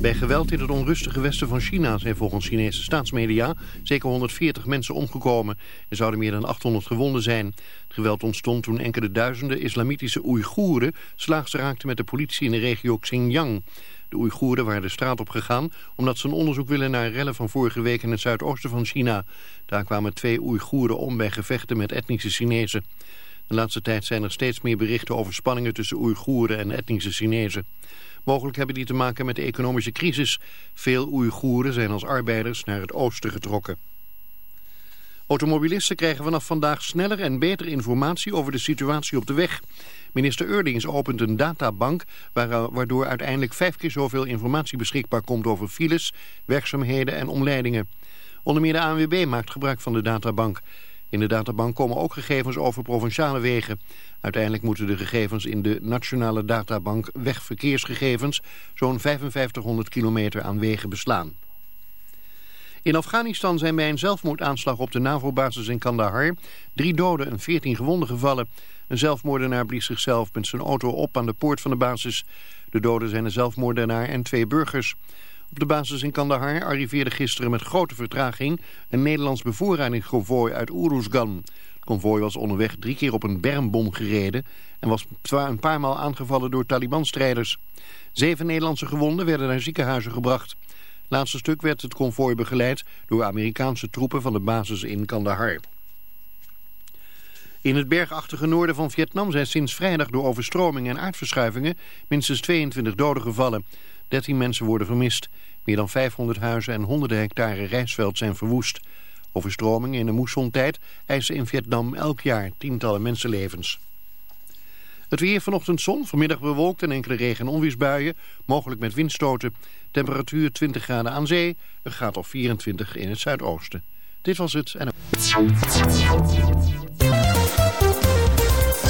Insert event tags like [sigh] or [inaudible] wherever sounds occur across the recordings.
Bij geweld in het onrustige westen van China zijn volgens Chinese staatsmedia zeker 140 mensen omgekomen. Er zouden meer dan 800 gewonden zijn. Het geweld ontstond toen enkele duizenden islamitische Oeigoeren slaags raakten met de politie in de regio Xinjiang. De Oeigoeren waren de straat op gegaan omdat ze een onderzoek willen naar rellen van vorige week in het zuidoosten van China. Daar kwamen twee Oeigoeren om bij gevechten met etnische Chinezen. De laatste tijd zijn er steeds meer berichten over spanningen tussen Oeigoeren en etnische Chinezen. Mogelijk hebben die te maken met de economische crisis. Veel Oeigoeren zijn als arbeiders naar het oosten getrokken. Automobilisten krijgen vanaf vandaag sneller en beter informatie over de situatie op de weg. Minister Eurlings opent een databank waar- waardoor uiteindelijk vijf keer zoveel informatie beschikbaar komt over files, werkzaamheden en omleidingen. Onder meer de ANWB maakt gebruik van de databank. In de databank komen ook gegevens over provinciale wegen. Uiteindelijk moeten de gegevens in de nationale databank wegverkeersgegevens zo'n 5500 kilometer aan wegen beslaan. In Afghanistan zijn bij een zelfmoordaanslag op de NAVO-basis in Kandahar drie doden en veertien gewonden gevallen. Een zelfmoordenaar blies zichzelf met zijn auto op aan de poort van de basis. De doden zijn een zelfmoordenaar en twee burgers. Op de basis in Kandahar arriveerde gisteren met grote vertraging een Nederlands bevoorradingsconvooi uit Uruzgan. Het konvooi was onderweg drie keer op een bermbom gereden en was een paar maal aangevallen door Taliban-strijders. Zeven Nederlandse gewonden werden naar ziekenhuizen gebracht. Laatste stuk werd het konvooi begeleid door Amerikaanse troepen van de basis in Kandahar. In het bergachtige noorden van Vietnam zijn sinds vrijdag door overstromingen en aardverschuivingen minstens 22 doden gevallen. 13 mensen worden vermist. Meer dan 500 huizen en honderden hectare rijstveld zijn verwoest. Overstromingen in de moessontijd eisen in Vietnam elk jaar tientallen mensenlevens. Het weer vanochtend zon, vanmiddag bewolkt en enkele regen- en onweersbuien, mogelijk met windstoten. Temperatuur 20 graden aan zee, een graad of 24 in het zuidoosten. Dit was het en...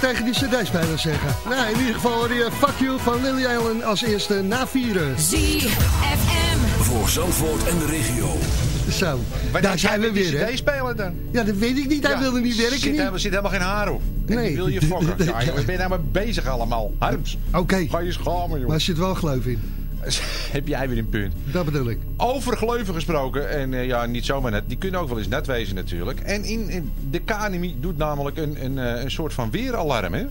Tegen die cd-speler zeggen. Nou, in ieder geval hoor je Fuck You van Lily Allen als eerste na vieren. ZFM. Voor Zandvoort en de regio. Zo, daar zijn we weer, hè? CD-speler dan? Ja, dat weet ik niet. Hij Ja, wilde niet werken. Zit, niet. helemaal, zit helemaal geen haar op. En Nee. wil je fokken. [laughs] Ja, joh, ben je nou mee bezig allemaal? Harms. Oké, Ga je schamen, maar joh. er zit wel geloof in. [laughs] Heb jij weer een punt. Dat bedoel ik. Over gleuven gesproken, en eh, ja, niet zomaar net, die kunnen ook wel eens net wezen natuurlijk. En in, in de KNMI doet namelijk een, een, eh, een soort van weeralarm, hè.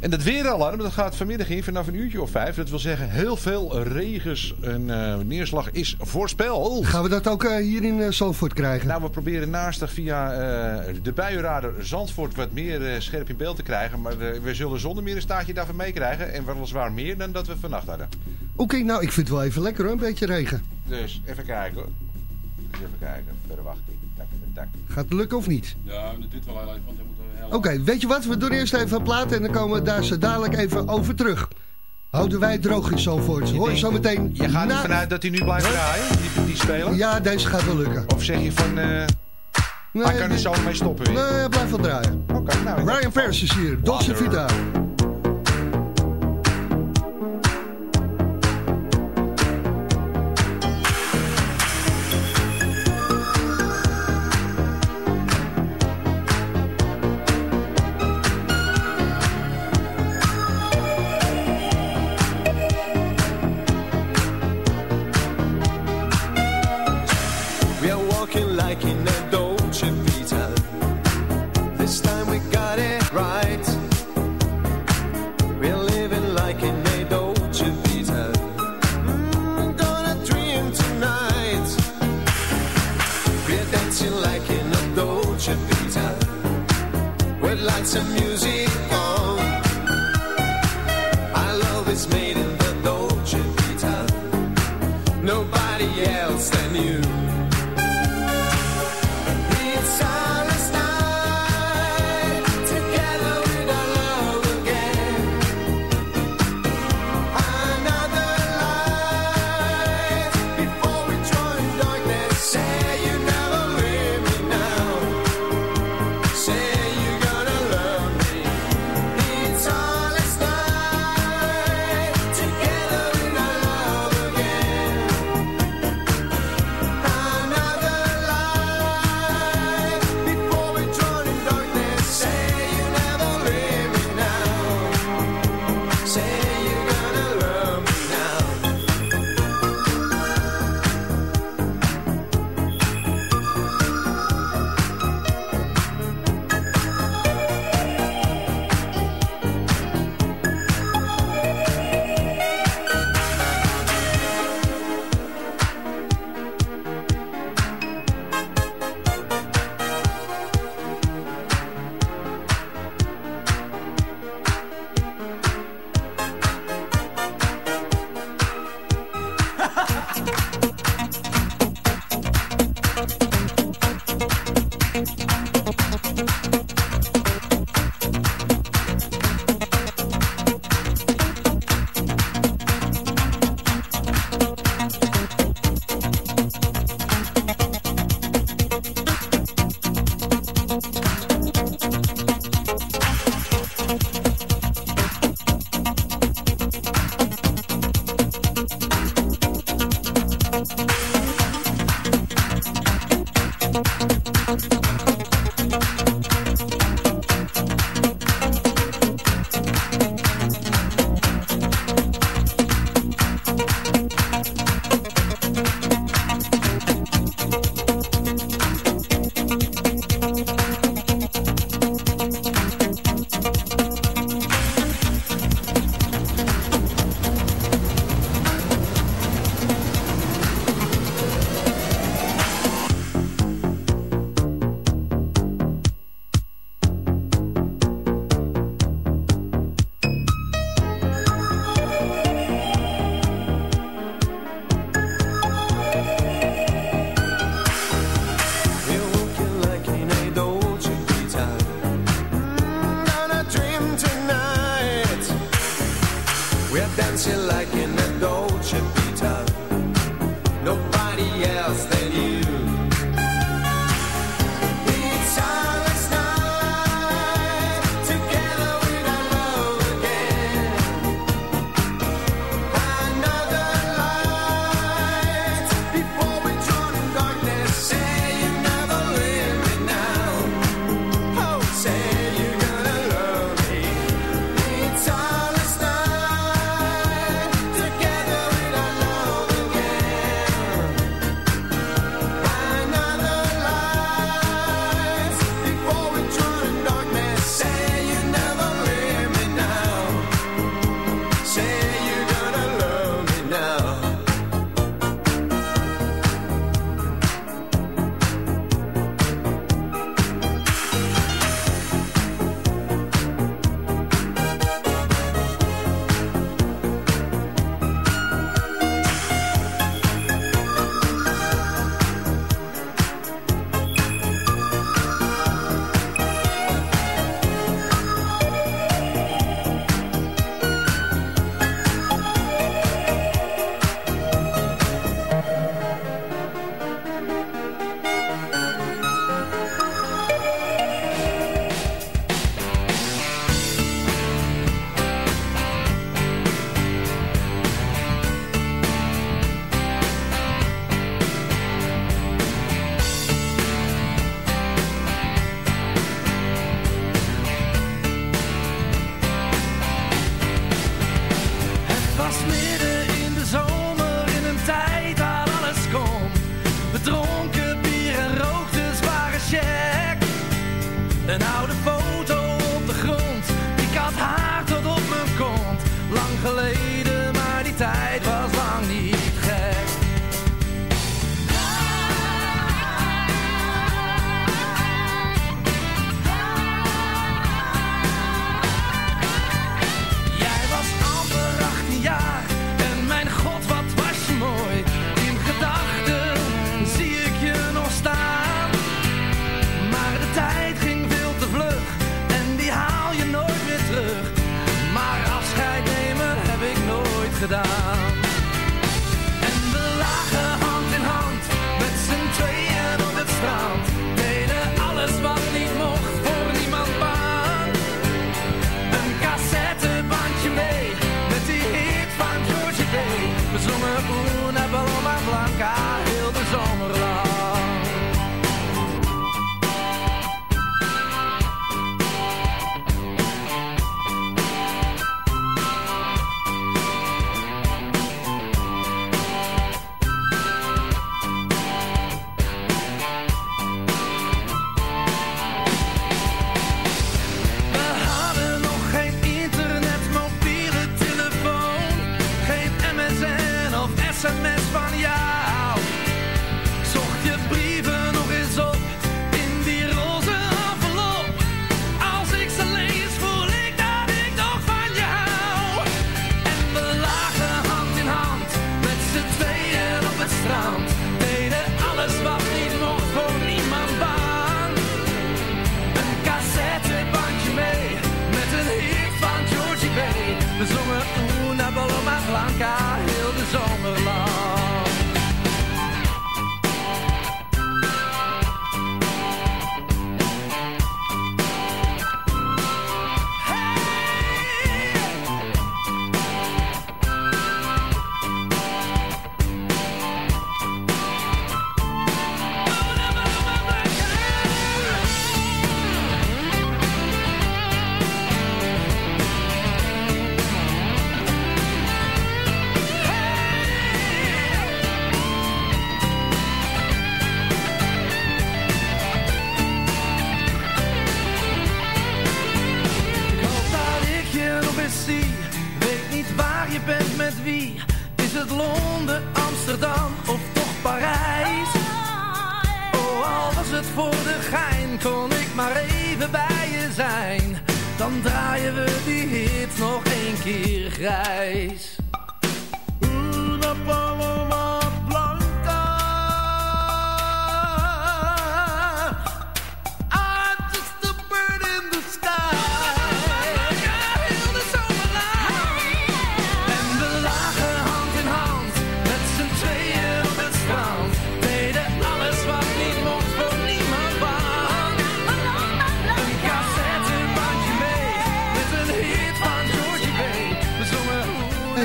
En dat weeralarm dat gaat vanmiddag in vanaf een uurtje of vijf. Dat wil zeggen, heel veel regens en eh, neerslag is voorspeld. Gaan we dat ook eh, hier in uh, Zandvoort krijgen? Nou, we proberen naastig via eh, de buienradar Zandvoort wat meer eh, scherp in beeld te krijgen. Maar eh, we zullen zonder meer een staartje daarvan meekrijgen. En weliswaar meer dan dat we vannacht hadden. Oké, nou, ik vind het wel even lekker hoor, een beetje regen. Dus even kijken hoor. Dus even kijken. Verwachting. Gaat het lukken of niet? Ja, duurt wel heel even, want hij moet Oké, weet je wat? We doen eerst even een plaat en dan komen we daar zo dadelijk even over terug. Houden wij droog in Zandvoort. Hoor je zo meteen... Je gaat er na- vanuit dat hij nu blijft draaien, die, die speler? Ja, deze gaat wel lukken. Of zeg je van, eh Nee, hij kan er zo mee stoppen weer? Nee, blijf wel draaien. Oké, nou... Ryan Pers is hier, Dolce. Vita.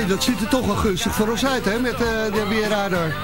Hey, dat ziet er toch wel gunstig voor ons uit, hè, met eh, de weerradar.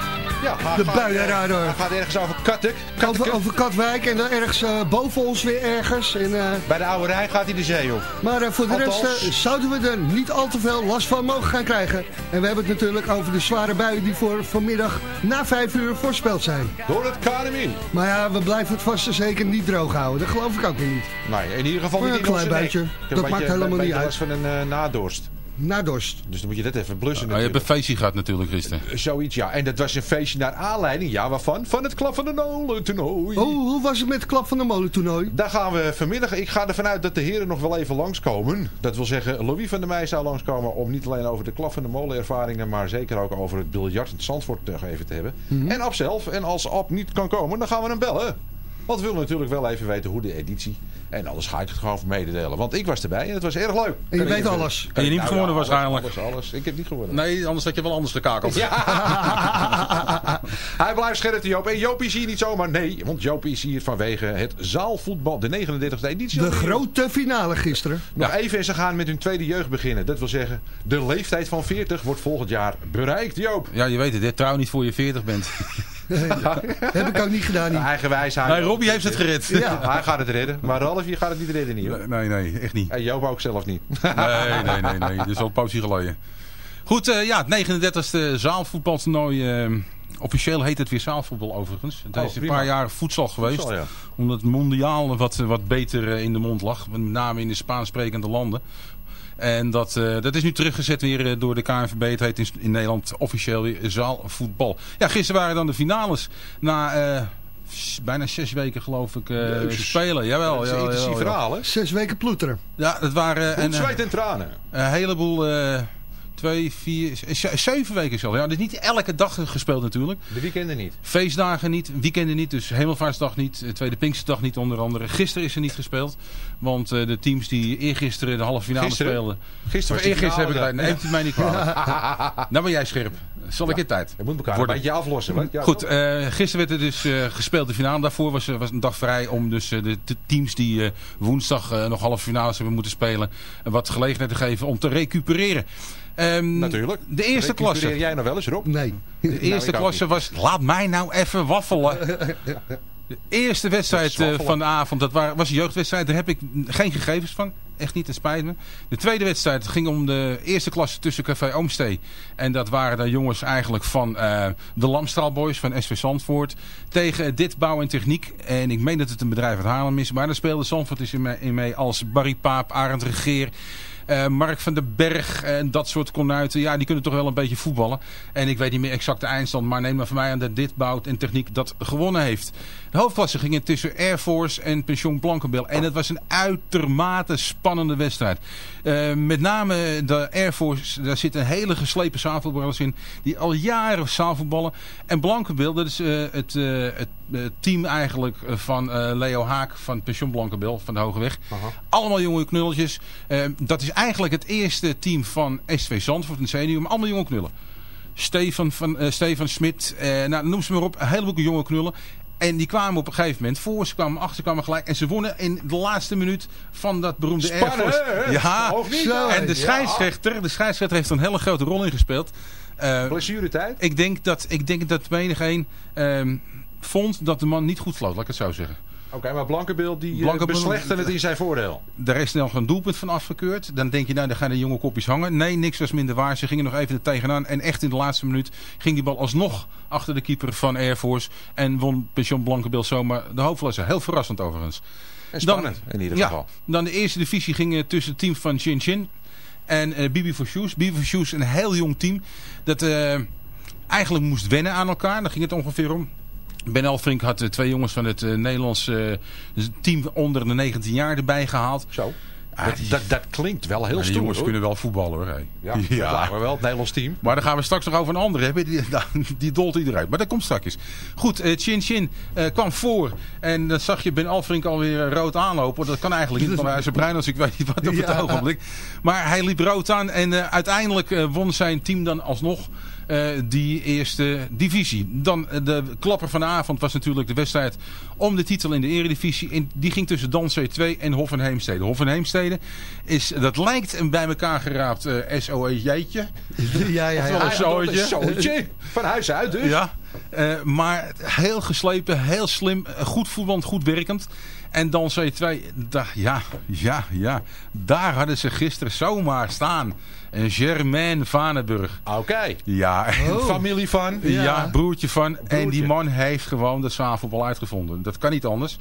Ja, De gaat, buienradar. eh, Hij gaat ergens over Kattek. Over, over Katwijk en dan ergens eh, boven ons weer ergens. En, eh, Bij de oude rij gaat hij de zee op. maar eh, voor de rest Althans. eh, zouden we er niet al te veel last van mogen gaan krijgen. En we hebben het natuurlijk over de zware buien die voor vanmiddag na vijf uur voorspeld zijn. Door het KNMI. Maar ja, we blijven het vast en zeker niet droog houden. Dat geloof ik ook weer niet. Nee, in ieder geval niet een in klein buitje. Dat maakt helemaal niet uit. van een eh, nadorst. Na dorst. Dus dan moet je dat even blussen Oh, je hebt een feestje gehad natuurlijk gisteren. Zoiets, ja. En dat was een feestje naar aanleiding, ja, waarvan? Van het Klap van de Nolen toernooi. Oh, hoe was het met het klap van de molen toernooi? Daar gaan we vanmiddag. Ik ga ervan uit dat de heren nog wel even langskomen. Dat wil zeggen, Louis van der Meij zou langskomen om niet alleen over de klap van de molen ervaringen, maar zeker ook over het biljart in het Zandvoort even te hebben. Mhm. En Ab zelf. En als Ab niet kan komen, dan gaan we hem bellen. Want we willen natuurlijk wel even weten hoe de editie. En anders ga ik het gewoon mededelen. Want ik was erbij en het was erg leuk. En je weet even- alles. En je niet Nou gewonnen ja, alles, waarschijnlijk. Alles, alles. Ik heb niet gewonnen. Nee, anders had je wel anders gekakeld. Ja. [laughs] Hij blijft scherp, Joop. En Joop is hier niet zomaar. Nee, want Joop is hier vanwege het zaalvoetbal. De 39e editie. De grote finale gisteren. Nog even en ze gaan met hun tweede jeugd beginnen. Dat wil zeggen, de leeftijd van 40 wordt volgend jaar bereikt, Joop. Ja, je weet het, hè, trouw niet voor je 40 bent. [laughs] Heb ik ook niet gedaan. Niet. Eigenwijs. Nee, Robbie heeft het gered. Ja, [laughs] hij gaat het redden. Maar Ralf, je gaat het niet redden, niet hoor. Nee, nee, echt niet. En Joop ook zelf niet. Nee, nee, nee, nee. Dat is al een geleden. Goed, eh, ja, het 39e zaalvoetbaltoernooi. eh, officieel heet het weer zaalvoetbal overigens. Het Oh, is een paar jaar voedsel geweest. Voedsel, ja. Omdat het mondiaal wat, wat beter eh, in de mond lag. Met name in de Spaans sprekende landen. En dat, eh, dat is nu teruggezet weer eh, door de KNVB. Het heet in, in Nederland officieel weer zaalvoetbal. Ja, gisteren waren dan de finales. Na eh, bijna zes weken geloof ik eh, Jezus. spelen. Jawel, Dat is een jawel, intensief jawel, verhaal, hè? Zes weken ploeteren. Ja, het waren zweet en tranen. een heleboel eh, twee, vier, z- zeven weken zelfs. Ja, dus niet elke dag gespeeld natuurlijk. De weekenden niet. Feestdagen niet, weekenden niet, dus Hemelvaartsdag niet, eh, Tweede Pinksterdag niet onder andere. Gisteren is er niet gespeeld, want eh, de teams die eergisteren de halve finale Gisteren? speelden... Gisteren Of eergisteren heb ik finale, het neemt u mij niet kwalijk. [laughs] nou ben jij scherp. Zal ik in tijd? Je moet elkaar Worden. een beetje aflossen. Ja, Goed, eh, gisteren werd er dus eh, gespeeld de finale. Daarvoor was, er- was een dag vrij om dus eh, de, teams die eh, woensdag eh, nog halve finales hebben moeten spelen... eh, wat gelegenheid te geven om te recupereren. Ehm, Natuurlijk. De eerste klasse. jij nog wel eens, Rob? Nee. De eerste klasse was... Laat mij nou even waffelen. De eerste wedstrijd eh, van de avond, dat wa- was een jeugdwedstrijd. Daar heb ik geen gegevens van. Echt niet, het spijt me. De tweede wedstrijd ging om de eerste klasse tussen Café Oomstee. En dat waren de jongens eigenlijk van eh, de Lamstraal Boys van SV Zandvoort. Tegen Dit Bouw en Techniek. En ik meen dat het een bedrijf uit Haarlem is. Maar daar speelde Zandvoort is in mee, in mee als Barry Paap, Arend Regeer. Eh, Mark van den Berg en dat soort konuiten. Ja, die kunnen toch wel een beetje voetballen. En ik weet niet meer exact de eindstand. Maar neem maar van mij aan dat dit bouwt en techniek dat gewonnen heeft. De hoofdklasse ging tussen Air Force en Pension Blankenbel. En het was een uitermate spannende wedstrijd. Eh, met name de Air Force, daar zitten hele geslepen zaalvoetballers in. Die al jaren zaalvoetballen. En Blankenbel, dat is eh, het, eh, het team eigenlijk van Leo Haak van Pension Blankenbel van de Hogeweg. Allemaal jonge knulletjes. Dat is eigenlijk het eerste team van SV Zandvoort, een senior. Maar allemaal jonge knullen. Stefan, van, Stefan Smit, nou, noem ze maar op. Een heleboel jonge knullen. En die kwamen op een gegeven moment voor, ze kwamen achter, ze kwamen gelijk. En ze wonnen in de laatste minuut van dat beroemde Air Spannend, Force. hè? Ja? Zo, en de scheidsrechter, de scheidsrechter heeft er een hele grote rol in gespeeld. Eh, Blessuretijd? ik denk dat, ik denk dat menig een ehm, vond dat de man niet goed floot, laat ik het zo zeggen. Oké, maar Blankenbeeld die eh, Blankenbeeld- beslechten het in zijn voordeel. Daar is snel een doelpunt van afgekeurd. Dan denk je, nou, dan gaan de jonge kopjes hangen. Nee, niks was minder waar. Ze gingen nog even er tegenaan. En echt in de laatste minuut ging die bal alsnog achter de keeper van Air Force. En won Pension Blankenbeeld zomaar de hoofdklasse. Heel verrassend overigens. En spannend in ieder ja, geval. Dan de eerste divisie ging eh, tussen het team van Chin Chin en eh Bibi for Shoes. Bibi for Shoes, een heel jong team. Dat eigenlijk moest wennen aan elkaar. Daar ging het ongeveer om. Ben Elfrink had eh, twee jongens van het eh, Nederlands eh, team onder de 19 jaar erbij gehaald. Zo. Ah, Dat, dat, dat klinkt wel heel die stoer, jongens hoor. kunnen wel voetballen hoor. Ja, [laughs] ja. maar wel het Nederlands team. Maar dan gaan we straks nog over een andere hebben. [laughs] Die, die dolt eruit. Maar dat komt straks. Goed, Chin Chin kwam voor. En dan zag je Ben Alfrink alweer rood aanlopen. Dat kan eigenlijk niet [laughs] van hij is brein als ik weet niet wat op het Ja. ogenblik. Maar hij liep rood aan. En uiteindelijk won zijn team dan alsnog eh, die eerste divisie. Dan eh, de klapper van de avond was natuurlijk de wedstrijd om de titel in de eredivisie. En die ging tussen Dan C2 en Hof en Heemstede. Hof en Heemstede is, dat lijkt een bij elkaar geraapt eh SOE-jeetje. [laughs] Ja, ja, ja. een zootje. Van huis uit dus. Ja, maar heel geslepen, heel slim, goed voetballend, goed werkend. En dan C2, da- ja, ja, ja, daar hadden ze gisteren zomaar staan. En Germain Vanenburg. Oké. Ja, Familie van. ja. broertje van. En die man heeft gewoon de zaalvoetbal uitgevonden. Dat kan niet anders.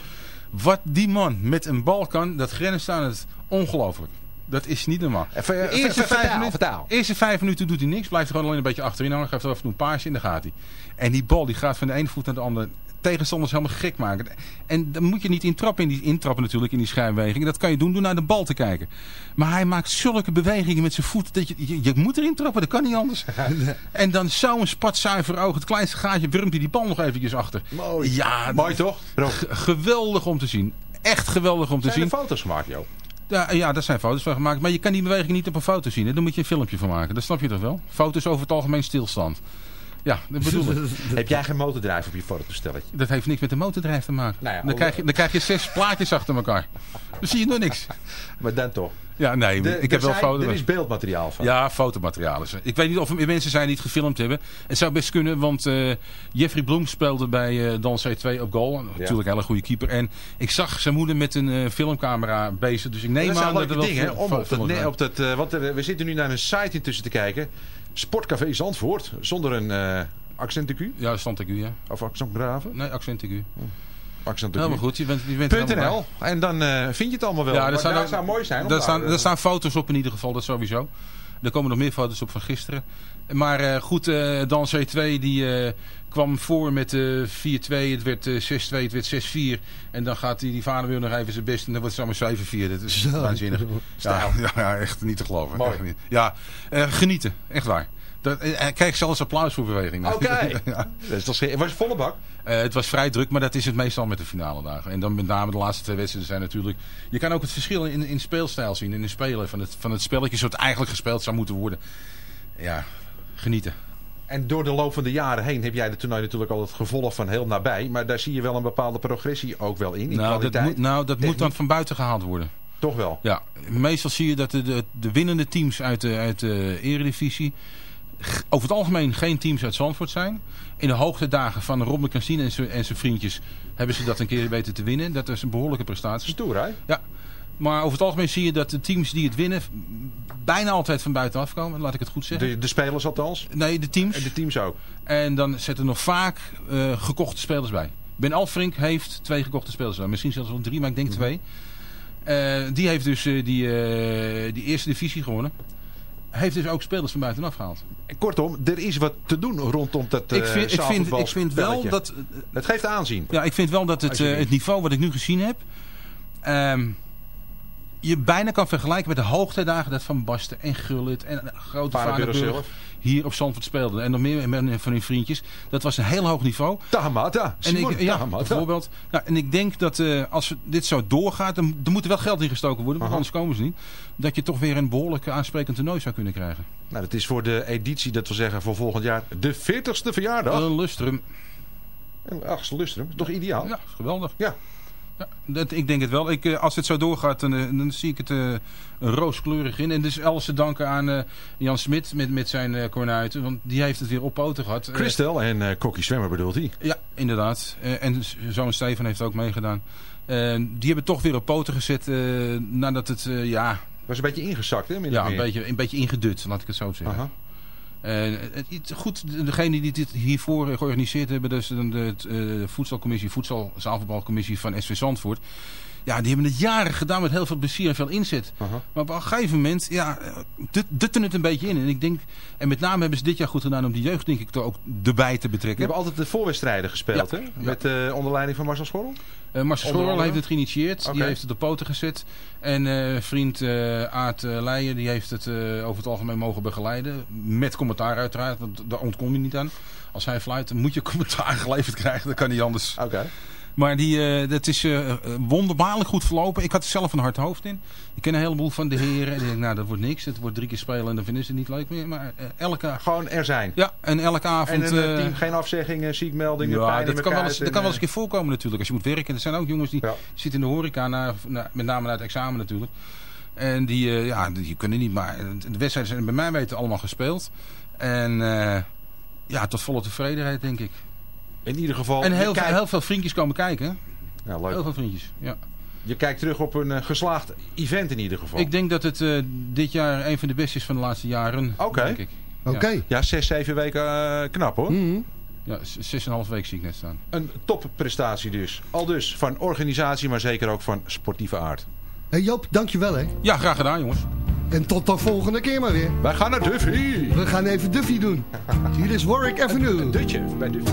Wat die man met een bal kan, dat grenst aan het ongelooflijk. Dat is niet normaal. Even, De eerste, vijf vertaal, minuten, vertaal. eerste vijf minuten doet hij niks. Blijft er gewoon alleen een beetje achterin hangen. Geeft af en toe een paasje en dan gaat hij. En die bal die gaat van de ene voet naar de andere. Tegenstanders helemaal gek maken. En dan moet je niet intrappen, in die, intrappen natuurlijk in die schijnbeweging. Dat kan je doen door naar de bal te kijken. Maar hij maakt zulke bewegingen met zijn voet. Dat je, je, je moet erin trappen, dat kan niet anders. [laughs] en dan zo'n spatzuiver oog. Het kleinste gaatje wurmt hij die bal nog eventjes achter. Mooi. Ja, Mooi toch? Geweldig om te zien. Echt geweldig om te Zijn er zien. foto's gemaakt, joh? Ja, ja, daar zijn foto's van gemaakt. Maar je kan die beweging niet op een foto zien. Hè? Daar moet je een filmpje van maken. Dat snap je toch wel? Foto's over het algemeen stilstand. Ja, dat bedoel ik. [laughs] Heb jij geen motordrijf op je fototoestelletje? Dat heeft niks met de motordrijf te maken. Nou ja, dan, krijg je, dan krijg je zes plaatjes achter elkaar. Dan zie je nog niks. [laughs] Maar dan toch. Ja, nee, De- ik er heb wel zijn- foto's. Er is beeldmateriaal van. Ja, fotomaterialen. Ik weet niet of er mensen zijn die het gefilmd hebben. Het zou best kunnen, want eh, Jeffrey Bloem speelde bij eh Dan C2 op goal. Natuurlijk een hele goede keeper. En ik zag zijn moeder met een eh, filmcamera bezig. Dus ik neem dat aan dat er wel hè? Om op dat, op dat, eh, want er- we zitten nu naar een site intussen te kijken. Sportcafé Zandvoort. Zonder een eh accent Q. Ja, u, ja. Of accent graven. Nee, accent ik u. Accent Helemaal goed, je bent, je bent er helemaal. .nl. En dan eh, vind je het allemaal wel. Ja, er ook- zou mooi zijn. Daar staan, eh, er staan foto's op in ieder geval, dat sowieso. Er komen nog meer foto's op van gisteren. Maar goed, eh dan C2 die kwam voor met eh 4-2. Het werd eh, 6-2, het werd 6-4. En dan gaat die, die vader weer nog even zijn best. En dan wordt het allemaal 7-4. Dat is Zo. waanzinnig. [laughs] Ja, ja, echt niet te geloven. Mooi. Echt niet. Ja, eh, genieten. Echt waar. Dat, eh, hij zelfs applaus voor beweging. Oké. [laughs] ja. Sche- Was het volle bak? Eh, het was vrij druk, maar dat is het meestal met de finale dagen. En dan met name de laatste twee wedstrijden zijn natuurlijk... Je kan ook het verschil in, in speelstijl zien, in de spelen van het, van het spelletje zoals het eigenlijk gespeeld zou moeten worden. Ja, genieten. En door de loop van de jaren heen heb jij de toernooi natuurlijk al het gevolg van heel nabij. Maar daar zie je wel een bepaalde progressie ook wel in. in Nou, dat, moet, nou, dat moet dan van buiten gehaald worden. Toch wel. Ja, meestal zie je dat de, de, de winnende teams uit de, uit de eredivisie... over het algemeen geen teams uit Zandvoort zijn. In de hoogtedagen van Rob de Cassine en zijn en zijn vriendjes... hebben ze dat een keer weten te winnen. Dat is een behoorlijke prestatie. Stoer, hè? Ja. Maar over het algemeen zie je dat de teams die het winnen... bijna altijd van buitenaf komen. Laat ik het goed zeggen. De, de spelers althans. Nee, de teams. En de teams ook. En dan zetten nog vaak eh, gekochte spelers bij. Ben Alfrink heeft twee gekochte spelers bij. Misschien zelfs wel drie, maar ik denk twee. Eh, die heeft dus eh, die, die eerste divisie gewonnen. Heeft dus ook spelers van buitenaf gehaald. Kortom, er is wat te doen rondom dat ik, vind, ik, uh, vind, ik vind wel dat... Het geeft aanzien. Ja, ik vind wel dat het, het niveau wat ik nu gezien heb... ehm, je bijna kan vergelijken met de hoogtijdagen dat Van Basten en Gullit en grote zelf. hier op Zandvoort speelden. En nog meer van hun vriendjes. Dat was een heel hoog niveau. Tahamata. En ik, ja, bijvoorbeeld. Nou, en ik denk dat eh, als dit zo doorgaat, dan er moet er wel geld in gestoken worden, want Aha. anders komen ze niet. Dat je toch weer een behoorlijk aansprekend toernooi zou kunnen krijgen. Nou, dat is voor de editie, dat wil zeggen voor volgend jaar, de 40ste verjaardag. Een lustrum. En Ach, lustrum. Toch ideaal? Ja, geweldig. Ja. Ja, dat, ik denk het wel. Ik, eh, als het zo doorgaat, dan, eh, dan zie ik het eh, rooskleurig in. En dus alles te danken aan Jan Smit met, met zijn eh kornuiten. Want die heeft het weer op poten gehad. Eh, Christel en Kokkie Zwemmer bedoelt hij. Ja, inderdaad. En zoon Steven heeft ook meegedaan. Die hebben toch weer op poten gezet nadat het, ja... Was een beetje ingezakt, hè? Ja, een beetje, een beetje ingedut, laat ik het zo zeggen. Aha. Eh, het- goed, degene die dit hiervoor eh, georganiseerd hebben, dus de, de, de voedselcommissie, voedselzaalvoetbalcommissie van SV Zandvoort. Ja, die hebben het jaren gedaan met heel veel plezier en veel inzet. Maar op een gegeven moment, ja, eh, dut- dutten het een beetje in. En ik denk, en met name hebben ze dit jaar goed gedaan om die jeugd, denk ik, er ook erbij te We betrekken. hebben altijd de voorwedstrijden gespeeld, Ja. hè? Met eh onder leiding van Marcel Schorrel. Eh Marcel andere? heeft het geïnitieerd. Die heeft het op poten gezet. En vriend Aart eh, Leijen die heeft het over het algemeen mogen begeleiden. Met commentaar uiteraard, want daar ontkom je niet aan. Als hij fluit, dan moet je [laughs] commentaar geleverd krijgen. Dat kan niet anders. Oké. Maar die, eh, dat is eh, wonderbaarlijk goed verlopen. Ik had er zelf een hard hoofd in. Ik ken een heleboel van de heren. En ik denk, nou, dat wordt niks. Het wordt drie keer spelen en dan vinden ze het niet leuk meer. Maar eh, elke... Gewoon er zijn. Ja, en elke avond... En een team, geen afzeggingen, ziekmeldingen, ja, pijn dat kan, wel eens, dat kan wel eens een keer voorkomen natuurlijk. Als je moet werken. Er zijn ook jongens die Ja. zitten in de horeca, na, na- met name na het examen natuurlijk. En die, ja, die kunnen niet. Maar de wedstrijden zijn bij mij weten allemaal gespeeld. En ja, tot volle tevredenheid denk ik. In ieder geval, En heel, kijkt- heel veel vriendjes komen kijken. Ja, leuk. Heel veel vriendjes, ja. Je kijkt terug op een eh, geslaagd event in ieder geval. Ik denk dat het eh, dit jaar een van de beste is van de laatste jaren. Oké. denk ik. Oké. Ja, Ja, zes, zeven weken eh, knap hoor. Mhm. ja z- zes en een half week zie ik net staan. Een topprestatie dus. Al dus van organisatie, maar zeker ook van sportieve aard. Hey Joop, dankjewel hè. Ja, graag gedaan jongens. En tot de volgende keer maar weer. Wij gaan naar Duffy. We gaan even Duffy doen. [laughs] Hier is Warwick Avenue. Een dutje bij Duffy.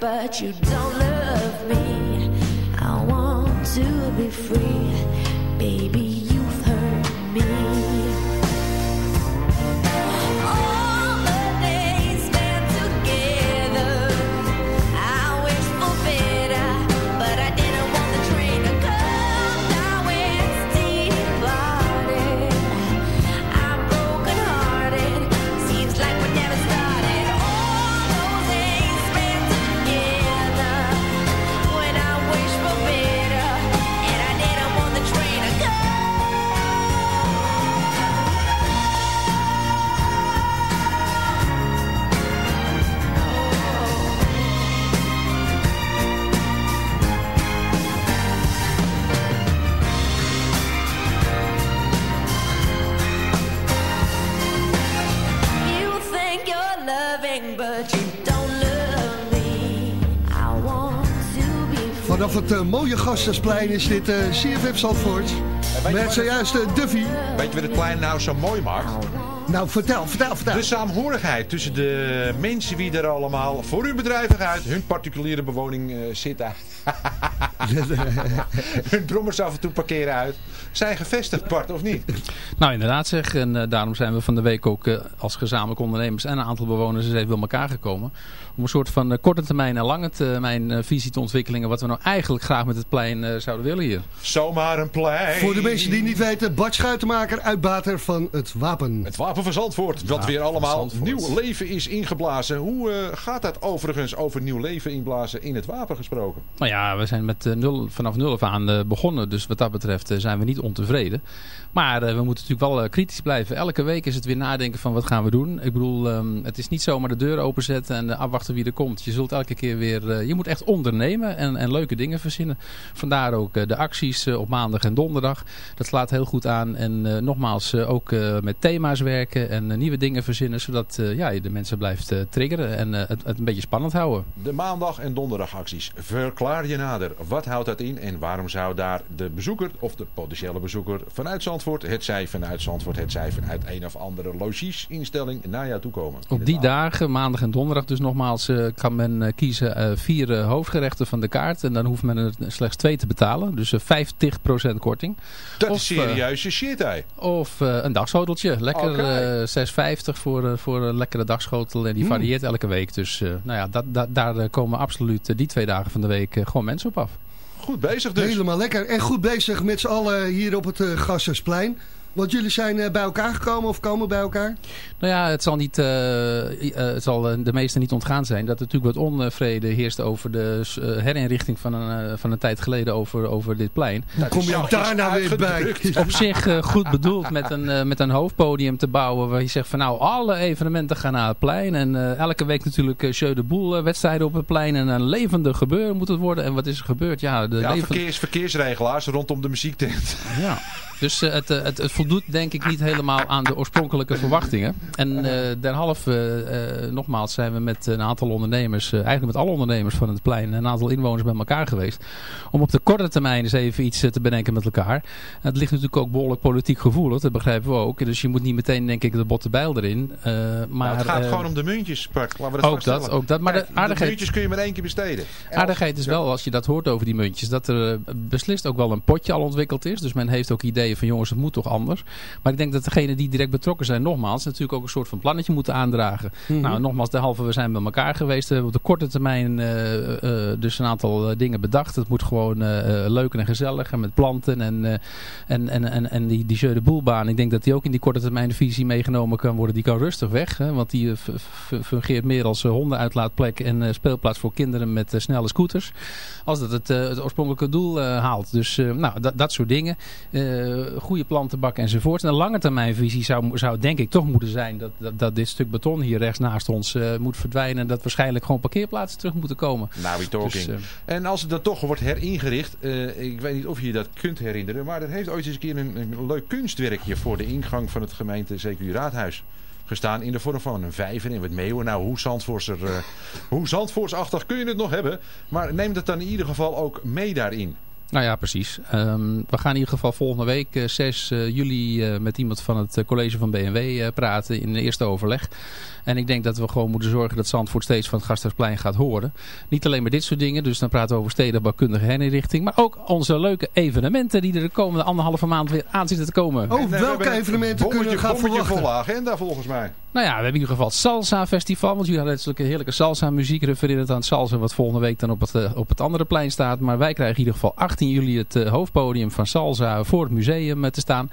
but you don't love me. I want to be free, het eh, mooie Gastensplein is dit eh CFF Zandvoort. Met zojuist uh, Duffy. Weet je wat het plein nou zo mooi maakt? Nou, vertel, vertel, vertel. De saamhorigheid tussen de mensen die er allemaal voor hun bedrijvigheid, hun particuliere bewoning eh, zitten. [laughs] hun brommers af en toe parkeren uit. Zijn gevestigd, Bart, of niet? Nou, inderdaad zeg. En daarom zijn we van de week ook als gezamenlijk ondernemers en een aantal bewoners eens even bij elkaar gekomen. Om een soort van eh, korte termijn en lange termijn eh, visie te ontwikkelen. Wat we nou eigenlijk graag met het plein eh, zouden willen hier. Zomaar een plein. Voor de mensen die niet weten, Bart Schuitenmaker, uitbater van het Wapen. Het Wapen van Zandvoort, dat weer allemaal nieuw leven is ingeblazen. Hoe eh, gaat dat overigens over nieuw leven inblazen in het Wapen gesproken? Nou ja, we zijn met nul, vanaf nul af aan eh, begonnen. Dus wat dat betreft zijn we niet ontevreden. Maar eh, we moeten natuurlijk wel eh, kritisch blijven. Elke week is het weer nadenken van wat gaan we doen. Ik bedoel, ehm, het is niet zomaar de deur openzetten en eh, afwachten wie er komt. Je zult elke keer weer, eh, je moet echt ondernemen en, en leuke dingen verzinnen. Vandaar ook eh, de acties eh, op maandag en donderdag. Dat slaat heel goed aan. En nogmaals, ook met thema's werken en nieuwe dingen verzinnen. Zodat ja, je de mensen blijft triggeren en het, het een beetje spannend houden. De maandag- en donderdagacties. Verklaar je nader. Wat houdt dat in en waarom zou daar de bezoeker of de potentiële bezoeker vanuit Zandvoort, het zij vanuit Zandvoort, het zij vanuit een of andere logiesinstelling naar jou toe komen? Op die dagen, maandag en donderdag dus nogmaals, eh, kan men eh, kiezen eh, vier hoofdgerechten van de kaart. En dan hoeft men er slechts twee te betalen. Dus eh 50% korting. Dat Of, is serieuze shit, hè? Of een dagschoteltje. Lekker Oké. eh 6,50 voor, voor een lekkere dagschotel. En die Mm. varieert elke week. Dus eh, nou ja, dat, dat, daar komen absoluut die twee dagen van de week gewoon mensen op af. Goed bezig dus. Helemaal lekker. En goed bezig met z'n allen hier op het uh, Gassersplein. Want jullie zijn eh, bij elkaar gekomen of komen bij elkaar? Nou ja, het zal, niet, eh, eh, het zal de meesten niet ontgaan zijn dat er natuurlijk wat onvrede heerst over de herinrichting van een, van een tijd geleden over, over dit plein. Nou, kom je daar nou weer bij? Op zich eh, goed bedoeld met een, met een hoofdpodium te bouwen waar je zegt van nou alle evenementen gaan naar het plein. En eh, elke week natuurlijk uh, Jeu de Boel wedstrijden op het plein en een levendig gebeuren moet het worden. En wat is er gebeurd? Ja, de Ja, leven- verkeers, verkeersregelaars rondom de muziektent. Ja. [laughs] Dus eh, het, eh, het, het voldoet denk ik niet helemaal aan de oorspronkelijke verwachtingen. En eh derhalve, nogmaals, zijn we met een aantal ondernemers, eigenlijk met alle ondernemers van het plein, een aantal inwoners bij elkaar geweest. Om op de korte termijn eens even iets te bedenken met elkaar. Het ligt natuurlijk ook behoorlijk politiek gevoelig, dat begrijpen we ook. Dus je moet niet meteen, denk ik, de botte bijl erin. eh, maar, Nou, het gaat gewoon om de muntjes. Laten we dat ook dat, ook dat. Maar de aardigheid- muntjes kun je maar één keer besteden. Aardigheid is wel, als je dat hoort over die muntjes, dat er beslist ook wel een potje al ontwikkeld is. Dus men heeft ook ideeën van jongens, het moet toch anders. Maar ik denk dat degenen die direct betrokken zijn, nogmaals, natuurlijk ook een soort van plannetje moeten aandragen. Mhm. Nou, nogmaals, de halve, we zijn bij elkaar geweest. We hebben op de korte termijn eh, eh, dus een aantal eh, dingen bedacht. Het moet gewoon eh, leuk en gezellig en met planten en, en, en, en, en die, die jeu de boelbaan. Ik denk dat die ook in die korte termijn visie meegenomen kan worden. Die kan rustig weg, hè, want die fungeert meer als hondenuitlaatplek en speelplaats voor kinderen met snelle scooters. Als dat het, eh, het oorspronkelijke doel eh, haalt. Dus eh, nou, dat, dat soort dingen. Goede plantenbak enzovoort. En een lange termijn visie zou, zou denk ik toch moeten zijn dat, dat, dat dit stuk beton hier rechts naast ons moet verdwijnen. En dat waarschijnlijk gewoon parkeerplaatsen terug moeten komen. Nou, we talking. Dus, en als het dan toch wordt heringericht, ik weet niet of je je dat kunt herinneren, maar er heeft ooit eens een keer een, een leuk kunstwerkje voor de ingang van het gemeente CQ Raadhuis gestaan in de vorm van een vijver en wat meeuwen. Nou, hoe Zandvoortser, eh hoe Zandvoortsachtig kun je het nog hebben, maar neem dat dan in ieder geval ook mee daarin. Nou ja, precies. Ehm, we gaan in ieder geval volgende week, eh, 6 eh, juli, eh, met iemand van het college van BMW praten in de eerste overleg. En ik denk dat we gewoon moeten zorgen dat Zandvoort steeds van het Gasthuisplein gaat horen. Niet alleen maar dit soort dingen, dus dan praten we over stedenbouwkundige herinrichting. Maar ook onze leuke evenementen die er de komende anderhalve maand weer aan zitten te komen. Oh, welke evenementen kunnen we gaan bommetje verwachten? volle agenda volgens mij. Nou ja, we hebben in ieder geval het Salsa Festival. Want jullie hadden natuurlijk een heerlijke salsa muziek. Refererend aan het salsa wat volgende week dan op het, eh, op het andere plein staat. Maar wij krijgen in ieder geval 18 juli het eh, hoofdpodium van salsa voor het museum eh, te staan.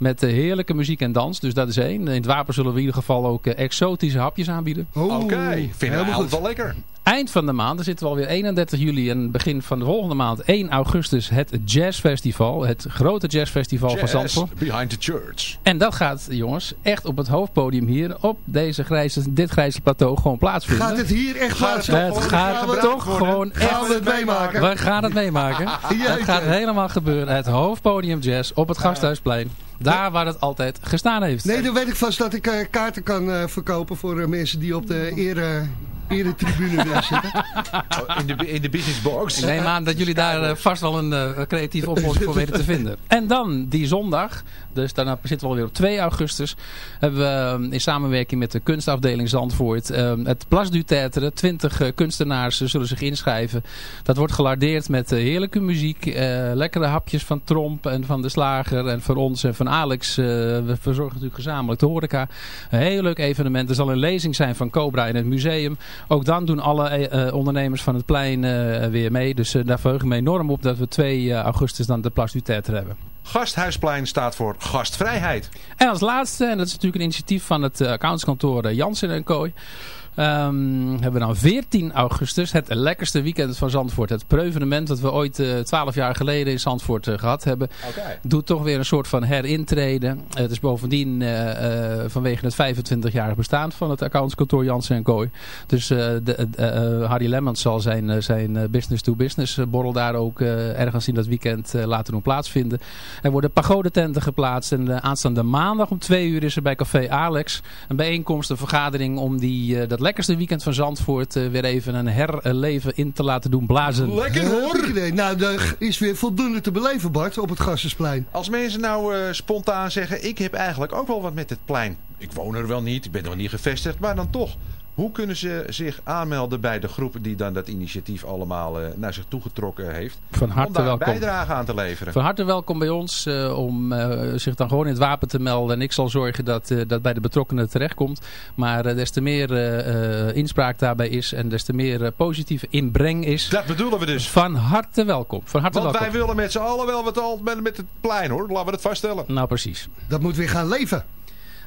Met eh, heerlijke muziek en dans. Dus dat is één. In het wapen zullen we in ieder geval ook eh, exotische hapjes aanbieden. Oh, Oké, vind ik altijd goed. wel lekker. Eind van de maand, dan zitten we alweer 31 juli en begin van de volgende maand 1 augustus het Jazzfestival. Het grote jazzfestival van Jazz Zandvoort. behind the church. En dat gaat, jongens, echt op het hoofdpodium hier op deze grijze, dit grijze plateau gewoon plaatsvinden. Gaat het hier echt Gaat plaats het Het gaat gebruikt toch worden. gewoon Gaan echt... we het meemaken? We gaan het meemaken. [laughs] Het gaat helemaal gebeuren. Het hoofdpodium jazz op het Gasthuisplein. Daar waar het altijd gestaan heeft. Nee, dan weet ik vast dat ik eh, kaarten kan eh, verkopen voor eh, mensen die op de ere, eretribune willen zitten. Oh, in, de, in de business box. Ik neem aan dat jullie daar eh, vast wel een eh, creatieve oplossing voor weten te vinden. [laughs] En dan die zondag, dus daarna zitten we alweer op 2 augustus, hebben we eh, in samenwerking met de kunstafdeling Zandvoort eh, het Place du Theatre. 20 eh, kunstenaars zullen zich inschrijven. Dat wordt gelardeerd met heerlijke muziek, eh, lekkere hapjes van Tromp en van de Slager en van ons en van Alex. Eh, we verzorgen natuurlijk gezamenlijk de horeca. Een heel leuk evenement. Er zal een lezing zijn van Cobra in het museum. Ook dan doen alle eh, eh, ondernemers van het plein eh, weer mee. Dus daar verheug ik me enorm op dat we 2 eh, augustus dan de Place du hebben. Gasthuisplein staat voor gastvrijheid. En als laatste, en dat is natuurlijk een initiatief van het accountskantoor Jansen en Kooi. Ehm, hebben we dan 14 augustus, het lekkerste weekend van Zandvoort. Het preuvenement dat we ooit eh 12 jaar geleden in Zandvoort eh, gehad hebben. Doet toch weer een soort van herintreden. Het is bovendien eh, vanwege het 25-jarig bestaan van het accountskantoor Jansen en Kooi. Dus de, Harry Lemmens zal zijn, zijn business-to-business borrel daar ook ergens in dat weekend laten doen plaatsvinden. Er worden pagodententen geplaatst. En de aanstaande maandag om twee uur is er bij Café Alex een bijeenkomst, een vergadering om die, eh, dat lekkerste weekend van Zandvoort eh, weer even een herleven in te laten doen blazen. Lekker hoor! Leuk idee. Nou, er is weer voldoende te beleven, Bart, op het Gassersplein. Als mensen nou eh, spontaan zeggen, ik heb eigenlijk ook wel wat met het plein. Ik woon er wel niet, ik ben er wel niet gevestigd, maar dan toch. Hoe kunnen ze zich aanmelden bij de groep die dan dat initiatief allemaal eh, naar zich toegetrokken heeft? Van om harte daar een welkom. bijdrage aan te leveren. Van harte welkom bij ons eh, om eh, zich dan gewoon in het wapen te melden. En ik zal zorgen dat eh, dat bij de betrokkenen terechtkomt. Maar eh, des te meer eh, eh, inspraak daarbij is en des te meer positieve inbreng is. Dat bedoelen we dus. Van harte welkom. Van harte Want welkom. wij willen met z'n allen wel wat al met, met het plein hoor. Laten we het vaststellen. Nou precies. Dat moet weer gaan leven.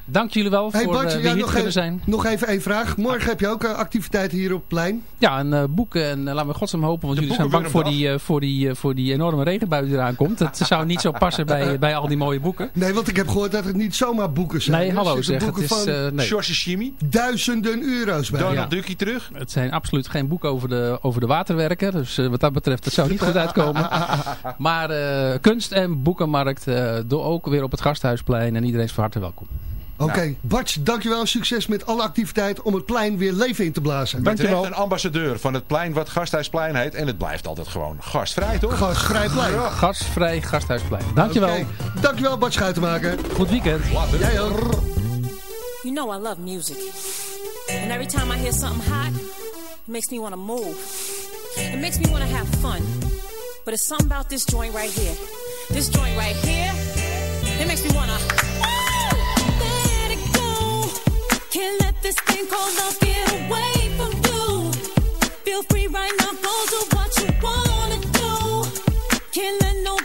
Dank jullie wel Hey voor Bart, eh, ja, nog, zijn. nog even één vraag. Morgen heb je ook eh, activiteiten hier op het plein. Ja, en eh, boeken. En uh, laten we godsnaam hopen, want De jullie zijn bang voor die, uh, voor, die, uh, voor die enorme regenbui die eraan komt. Dat zou niet zo passen bij, [laughs] bij al die mooie boeken. Nee, want ik heb gehoord dat het niet zomaar boeken zijn. Nee, hallo zeg. Het boeken is, van uh, nee. Duizenden euro's bij. Donald Ja. Duckie terug. Het zijn absoluut geen boeken over de, over de waterwerken. Dus uh, wat dat betreft, dat zou niet goed uitkomen. [laughs] Maar uh, kunst- en boekenmarkt, uh, door ook weer op het Gasthuisplein. En iedereen is van harte welkom. Nou. Oké, okay. Bart, dankjewel. Succes met alle activiteit om het plein weer leven in te blazen. Dankjewel. een ambassadeur van het plein wat Gasthuisplein heet. En het blijft altijd gewoon gastvrij, toch? Gastvrij plein. Ja. Gastvrij Gasthuisplein. Dankjewel. Dankjewel Bart Schuitenmaker. Goed weekend. Later. Jij. You know I love music. And every time I hear something hot, it makes me want to move. It makes me want to have fun. But it's something about this joint right here. This joint right here, it makes me want to... can't let this thing called love get away from you. Feel free right now, go do what you wanna do. Can't let nobody.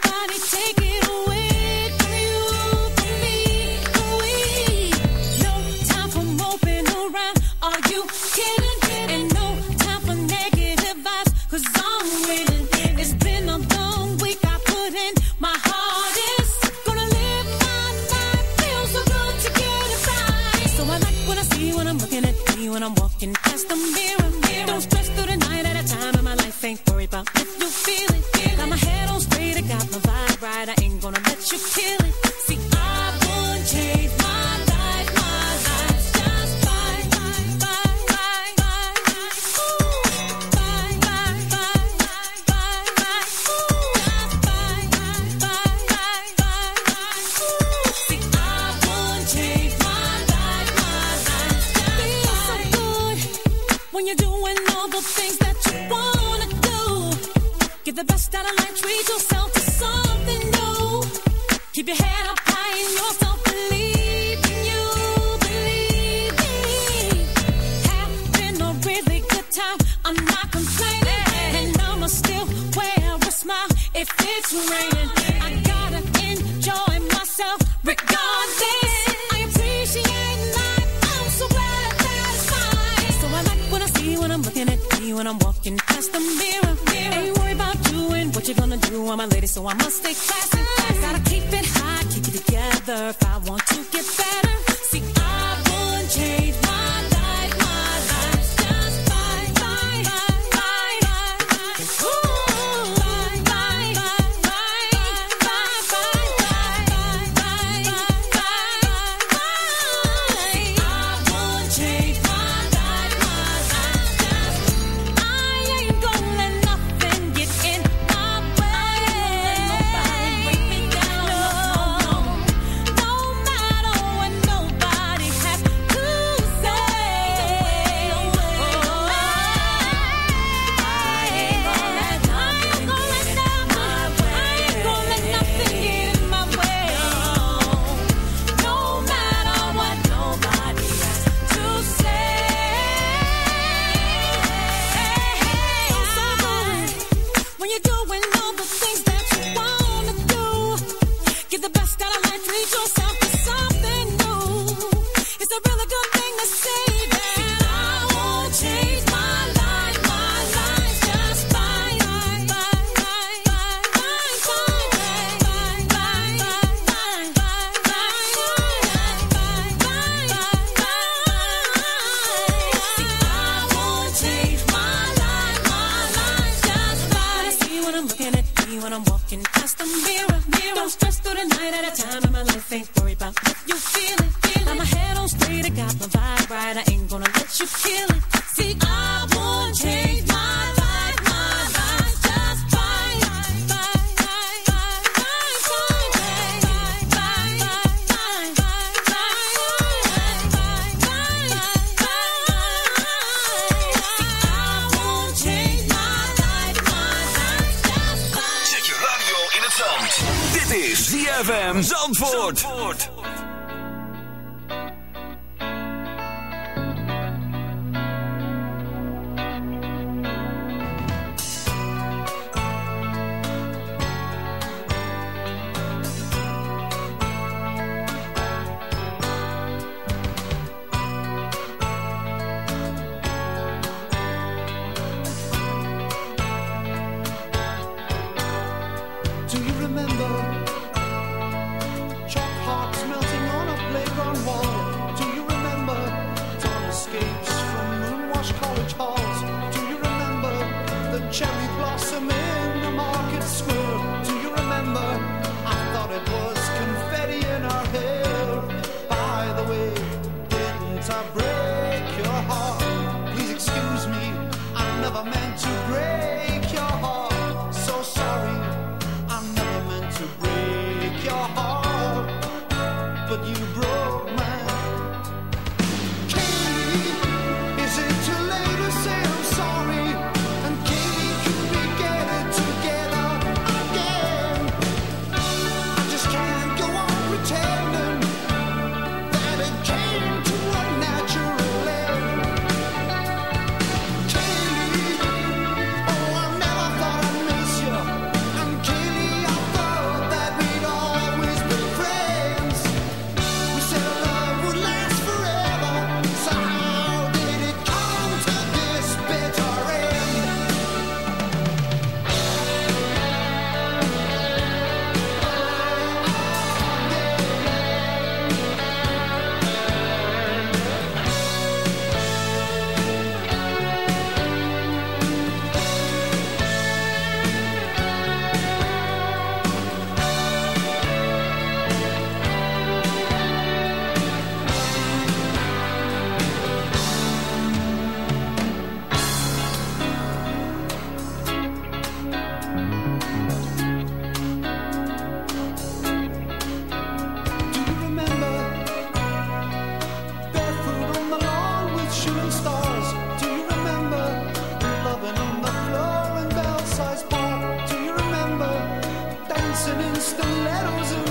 the letters of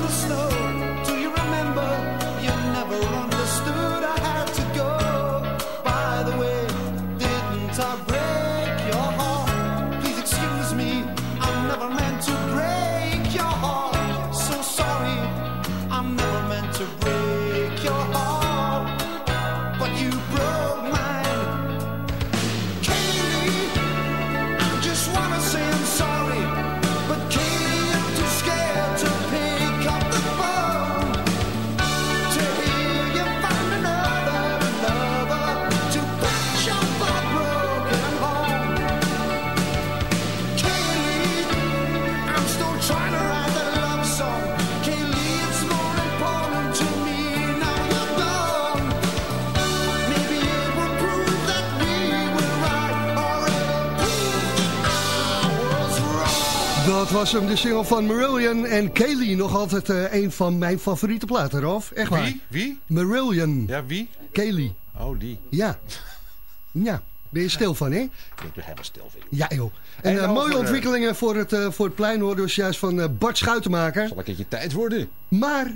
was hem, de single van Marillion en Kaylee. Nog altijd eh, een van mijn favoriete platen, Rolf. Echt waar. Wie? Wie? Marillion. Ja, wie? Kaylee. Oh, die. Ja. Ja. Ben je stil van, hè? Ik ben helemaal stil van. Ja, joh. En, En eh, mooie over, eh, ontwikkelingen voor het, eh, voor het plein hoor. Dus juist van Bart Schuitenmaker. Zal ik het je tijd worden? Maar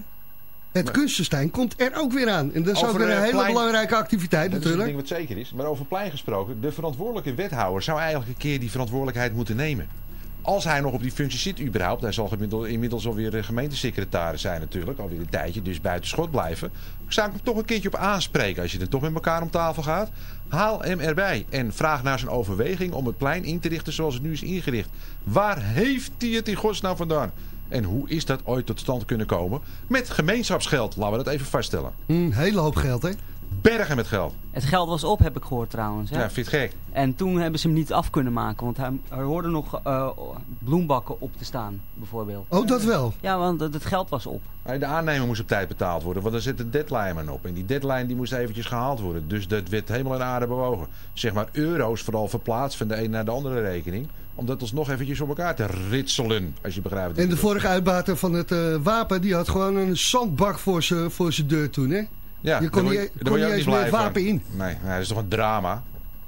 het kunstenstein komt er ook weer aan. En dat is ook weer een hele plein- belangrijke activiteit Dat is natuurlijk. ding wat zeker is. Maar over plein gesproken. De verantwoordelijke wethouder zou eigenlijk een keer die verantwoordelijkheid moeten nemen. Als hij nog op die functie zit überhaupt. Hij zal inmiddels alweer eh, gemeentesecretaris zijn natuurlijk. Alweer een tijdje. Dus buiten schot blijven. Zou ik hem toch een keertje op aanspreken. Als je er toch met elkaar om tafel gaat. Haal hem erbij. En vraag naar zijn overweging om het plein in te richten zoals het nu is ingericht. Waar heeft hij het in godsnaam vandaan? En hoe is dat ooit tot stand kunnen komen? Met gemeenschapsgeld. Laten we dat even vaststellen. Een hele hoop geld, hè? Bergen met geld. Het geld was op, heb ik gehoord trouwens. Hè? Ja, vind je het gek? En toen hebben ze hem niet af kunnen maken, want hij, er hoorden nog eh, bloembakken op te staan, bijvoorbeeld. Oh, dat wel. Ja, want het het geld was op. De aannemer moest op tijd betaald worden, want er zit een deadline aan op. En die deadline die moest eventjes gehaald worden. Dus dat werd helemaal in aarde bewogen. Zeg maar euro's vooral verplaatst van de een naar de andere rekening. Om dat ons nog eventjes op elkaar te ritselen, als je begrijpt. wat En de vorige uitbater van het eh, wapen, die had gewoon een zandbak voor zijn voor zijn deur toen, hè? Ja, je kon daar niet, word daar kon word niet eens meer wapen in. Nee, nee, dat is toch een drama.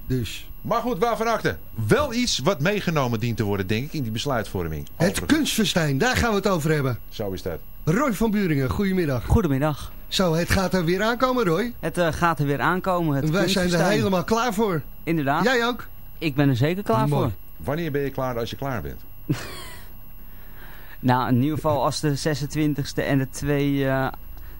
Dus. Maar goed, waarvan akte? Wel iets wat meegenomen dient te worden, denk ik, in die besluitvorming. Het kunstfestijn, daar gaan we het over hebben. Zo is dat. Roy van Buringen, goedemiddag. Goedemiddag. Zo, het gaat er weer aankomen, Roy. Het eh, gaat er weer aankomen. Het wij zijn er helemaal klaar voor. Inderdaad. Jij ook? Ik ben er zeker klaar Mooi. voor. Wanneer ben je klaar als je klaar bent? [laughs] Nou, in ieder geval als de 26e en de 2, eh,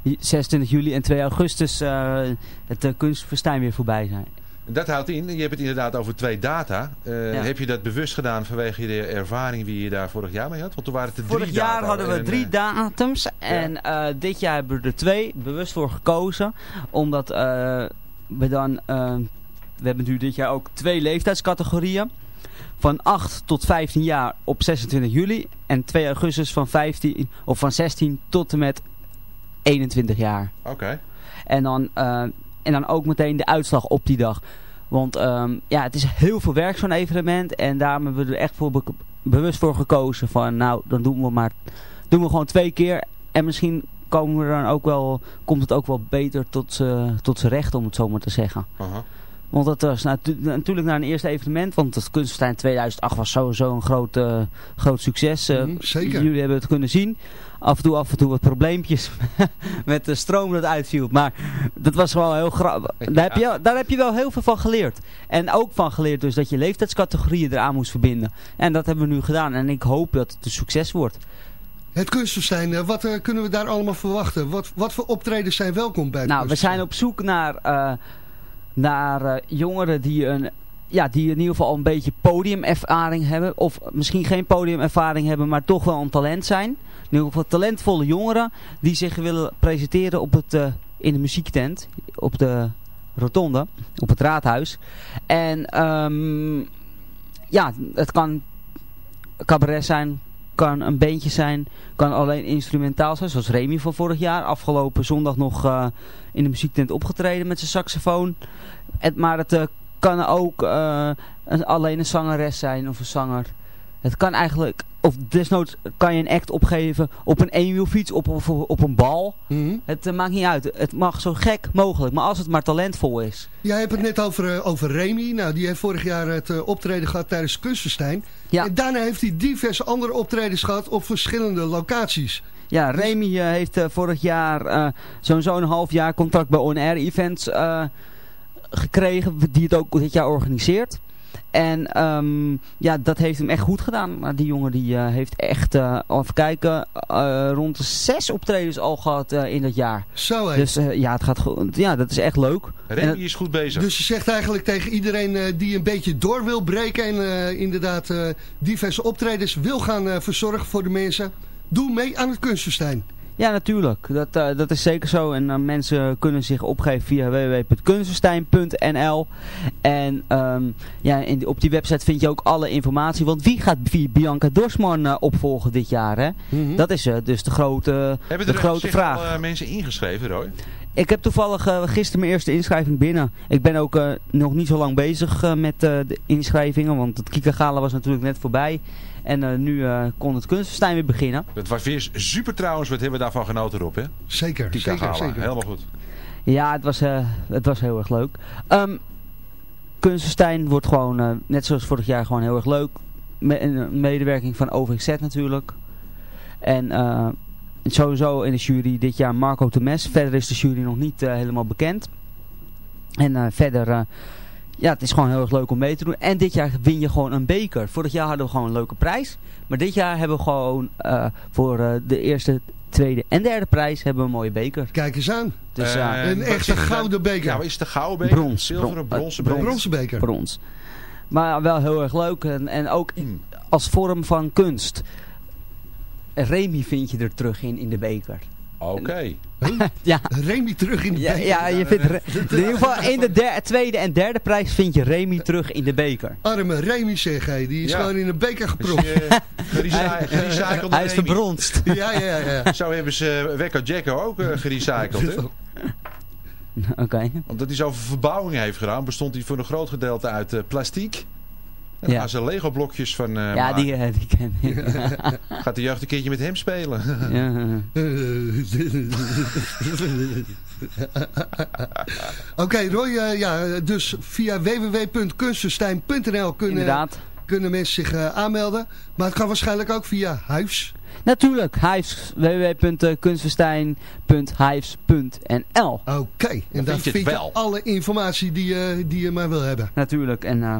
26 juli en 2 augustus eh, het eh, kunstfestijn weer voorbij zijn. Dat houdt in, je hebt het inderdaad over twee data. Eh, Ja. Heb je dat bewust gedaan vanwege de ervaring die je daar vorig jaar mee had? Want toen waren het er drie Vorig jaar hadden we En, drie datums en dit jaar hebben we er twee bewust voor gekozen. Omdat we dan, we hebben nu dit jaar ook twee leeftijdscategorieën. Van 8 tot 15 jaar op 26 juli en 2 augustus van, 15, of van 16 tot en met 21 jaar. Oké. En dan, eh, en dan ook meteen de uitslag op die dag. Want ehm, ja, het is heel veel werk zo'n evenement. En daarom hebben we er echt voor be- bewust voor gekozen. Van nou, dan doen we maar doen we gewoon twee keer. En misschien komen we dan ook wel, komt het ook wel beter tot z'n tot z'n recht, om het zo maar te zeggen. Aha. Want dat was natu- natuurlijk na een eerste evenement. Want het Kunstfestijn 2008 was sowieso een groot, eh, groot succes. eh, Mhm, zeker. Jullie hebben het kunnen zien. Af en toe, af en toe wat probleempjes [laughs] met de stroom dat uitviel. Maar dat was wel heel grappig. Daar, heb je, daar heb je wel heel veel van geleerd. En ook van geleerd dus dat je leeftijdscategorieën eraan moest verbinden. En dat hebben we nu gedaan. En ik hoop dat het een succes wordt. Het kunstfestijn, eh, wat kunnen we daar allemaal verwachten? Wat, wat voor optredens zijn welkom bij het Nou, we zijn op zoek naar, naar eh, jongeren die, een, ja, die in ieder geval al een beetje podiumervaring hebben. Of misschien geen podiumervaring hebben, maar toch wel een talent zijn. In ieder geval talentvolle jongeren die zich willen presenteren op het, eh, in de muziektent. Op de rotonde, op het raadhuis. En ehm, ja, het kan cabaret zijn, kan een beentje zijn, kan alleen instrumentaal zijn, zoals Remy van vorig jaar. Afgelopen zondag nog eh, in de muziektent opgetreden met zijn saxofoon. Maar het eh, kan ook eh, een, alleen een zangeres zijn of een zanger. Het kan eigenlijk, of desnoods kan je een act opgeven op een eenwielfiets, op, op een bal. Mhm. Het eh, maakt niet uit. Het mag zo gek mogelijk, maar als het maar talentvol is. Jij hebt het net over, eh, over Remy. Nou, die heeft vorig jaar het eh, optreden gehad tijdens het Kunstfestijn. Ja. En daarna heeft hij diverse andere optredens gehad op verschillende locaties. Ja, Remy heeft vorig jaar zo'n zo'n half jaar contract bij On Air Events gekregen, die het ook dit jaar organiseert. En ehm, ja, dat heeft hem echt goed gedaan. Maar die jongen die eh, heeft echt, eh, even kijken, eh, rond de zes optredens al gehad eh, in dat jaar. Zo hé. Dus eh, ja, het gaat goed. Ja, dat is echt leuk. Remy is goed bezig. Dus je zegt eigenlijk tegen iedereen eh, die een beetje door wil breken... en eh, inderdaad eh, diverse optredens wil gaan eh, verzorgen voor de mensen... doe mee aan het Kunstfestijn. Ja, natuurlijk. Dat, eh, dat is zeker zo. En eh, mensen kunnen zich opgeven via www.kunstenstein.nl. En ehm, ja, in op die website vind je ook alle informatie. Want wie gaat Bi- Bianca Dorsman eh, opvolgen dit jaar? Hè? Dat is eh, dus de grote, Hebben de er grote vraag. eh, mensen ingeschreven, Roy? ik heb toevallig gisteren mijn eerste inschrijving binnen. Ik ben ook eh, nog niet zo lang bezig met eh, de inschrijvingen, want het Kika Gala was natuurlijk net voorbij. En eh, nu eh, kon het kunstenstijn weer beginnen. Het was weer super trouwens, wat hebben we daarvan genoten Rob, hè? Zeker, zeker, Gala, zeker. helemaal goed. Ja, het was, eh, het was heel erg leuk. Ehm Kunstenstein wordt gewoon, eh, net zoals vorig jaar, gewoon heel erg leuk. Met een medewerking van OVZ natuurlijk. En eh, sowieso in de jury dit jaar Marco Temes. Verder is de jury nog niet helemaal bekend. En eh, verder, eh, ja, het is gewoon heel erg leuk om mee te doen. En dit jaar win je gewoon een beker. Vorig jaar hadden we gewoon een leuke prijs. Maar dit jaar hebben we gewoon eh, voor eh, de eerste, tweede en derde prijs hebben we een mooie beker. Kijk eens aan. Dus, Eh, ja. Een echte dan? gouden beker. Ja, maar is het de gouden beker? Brons. Zilveren, Bron- bronzen beker? Bronzen beker. brons. Maar wel heel erg leuk. En, en ook Hmm. als vorm van kunst. Remy vind je er terug in, in de beker. Oké. [laughs] Ja. Remy terug in de Ja, beker. ja, je vindt [laughs] in ieder geval in de der- tweede en derde prijs vind je Remy terug in de beker. Arme Remy zeg hij, die is Ja. gewoon in een beker gepropt. Gerecy- Gerecycled Hij is verbronst. [laughs] Ja, ja, ja. Zo hebben ze uh, Wekko Jacko ook eh, gerecycled, hè? Oké. Want dat hij zoveel verbouwing heeft gedaan, bestond hij voor een groot gedeelte uit eh, plastiek. En dan Ja. gaan ze Lego blokjes van eh, Ja, die, eh, die ken ik. [laughs] Gaat de jeugd een keertje met hem spelen. Ja. [laughs] Oké, Roy, eh, ja, dus via www.kunstenstein.nl kunnen, Inderdaad. kunnen mensen zich eh, aanmelden. Maar het kan waarschijnlijk ook via Huis. Natuurlijk, Hives, www.kunstenstein.hives.nl Oké, en daar vind je vind alle informatie die, je die je maar wil hebben. Natuurlijk, en eh,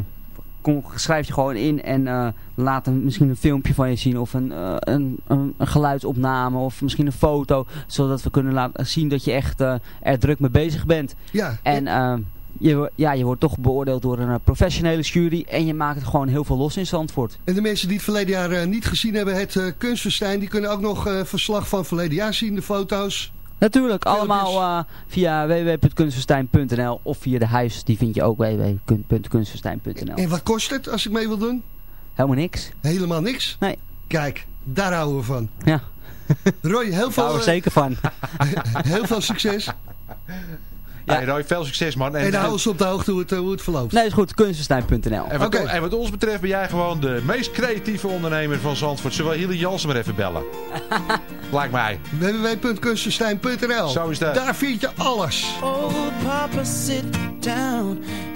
kom, schrijf je gewoon in en eh, laat een, misschien een filmpje van je zien of een, eh, een, een, een geluidsopname of misschien een foto. Zodat we kunnen laten zien dat je echt eh, er druk mee bezig bent. Ja, En je, ja, je wordt toch beoordeeld door een professionele jury en je maakt het gewoon heel veel los in Zandvoort. En de mensen die het verleden jaar niet gezien hebben, het uh, Kunstenstein, die kunnen ook nog verslag van verleden jaar zien, de foto's. Natuurlijk, allemaal eh, via www.kunstenstein.nl of via de huis, die vind je ook www.kunstenstein.nl. En wat kost het als ik mee wil doen? Helemaal niks. Helemaal niks? Nee. Kijk, daar houden we van. Ja, Roy, heel daar veel, hou er eh, zeker van. [laughs] heel veel succes. Ja. Hey, Roy, veel succes man. En hou ons op de hoogte hoe het, eh, hoe het verloopt. Nee, is goed, kunstenstein.nl. En en wat ons betreft ben jij gewoon de meest creatieve ondernemer van Zandvoort. Zullen we Hilly Jansen maar even bellen? [laughs] Lijkt mij. www.kunstenstein.nl Zo is dat. Daar vind je alles. Oh, Papa, sit down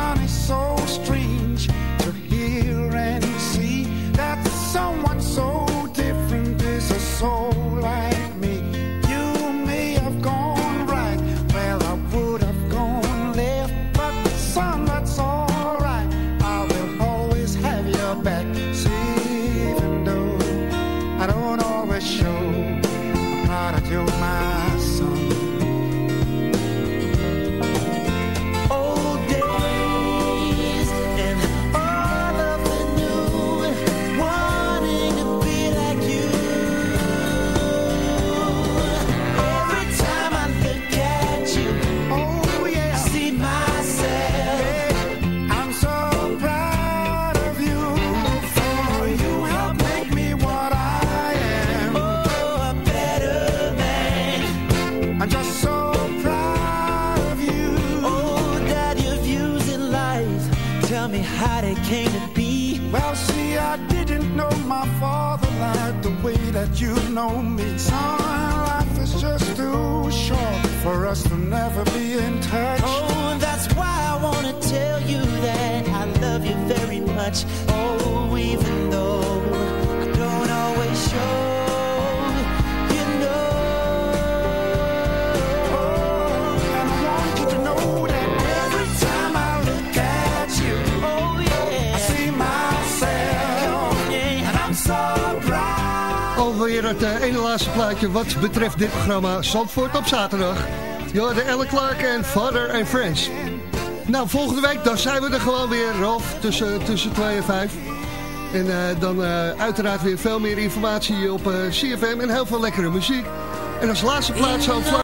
Oh, son, it's betreft dit programma Zandvoort op zaterdag. De Elle Clark en Father and Friends. Nou, volgende week dan zijn we er gewoon weer, Rolf, tussen, tussen 2 en 5. En eh, dan eh, uiteraard weer veel meer informatie op eh, CFM en heel veel lekkere muziek. En als laatste plaats.